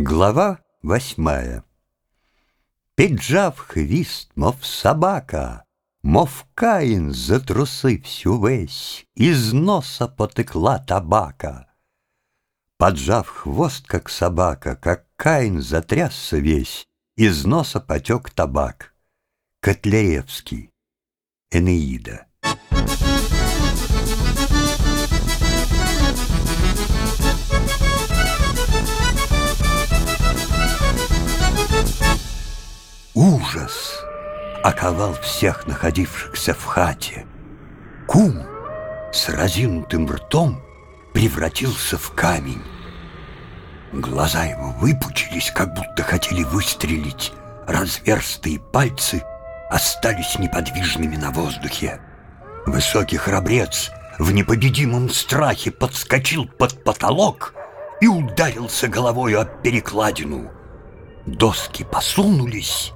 Глава восьмая Піджав хвіст, мов собака, Мов Каїн затрусився весь, Из носа потекла табака. Поджав хвост, как собака, Как Каин затрясся весь, Из носа потек табак. Котляревский. Энеида. Ужас оковал всех находившихся в хате. Кум с разинутым ртом превратился в камень. Глаза его выпучились, как будто хотели выстрелить. Разверстые пальцы остались неподвижными на воздухе. Высокий храбрец в непобедимом страхе подскочил под потолок и ударился головой об перекладину. Доски посунулись,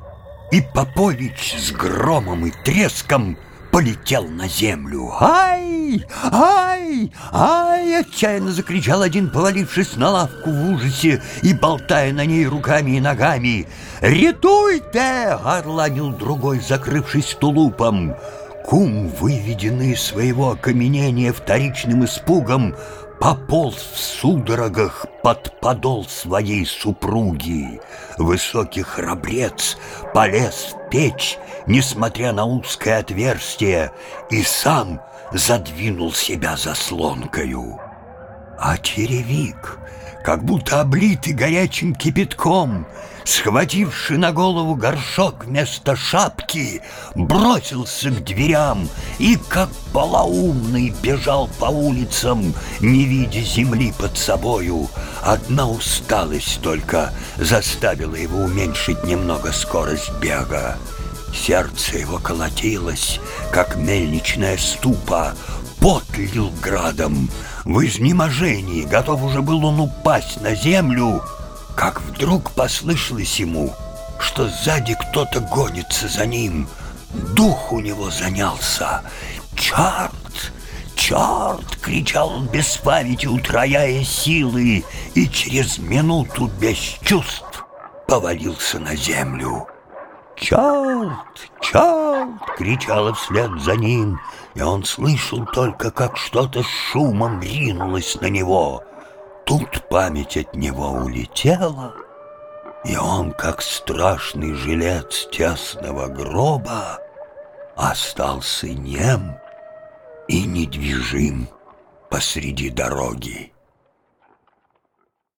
и Попович с громом и треском полетел на землю. «Ай! Ай! Ай!» — отчаянно закричал один, повалившись на лавку в ужасе и болтая на ней руками и ногами. «Ретуйте!» — горланил другой, закрывшись тулупом. Кум, выведенный из своего окаменения вторичным испугом, пополз в судорогах под подол своей супруги. Высокий храбрец полез в печь, несмотря на узкое отверстие, и сам задвинул себя заслонкою. А черевик, как будто облитый горячим кипятком, схвативший на голову горшок вместо шапки, бросился к дверям и, как полоумный, бежал по улицам, не видя земли под собою. Одна усталость только заставила его уменьшить немного скорость бега. Сердце его колотилось, как мельничная ступа, пот лил градом. В изнеможении готов уже был он упасть на землю, как вдруг послышалось ему, что сзади кто-то гонится за ним. Дух у него занялся. «Черт! Черт!» — кричал он без памяти, утрояя силы, и через минуту без чувств повалился на землю. «Черт! Черт!» — кричала вслед за ним, и он слышал только, как что-то с шумом ринулось на него — Тут память от него улетела, и он, как страшный жилец тесного гроба, остался нем и недвижим посреди дороги.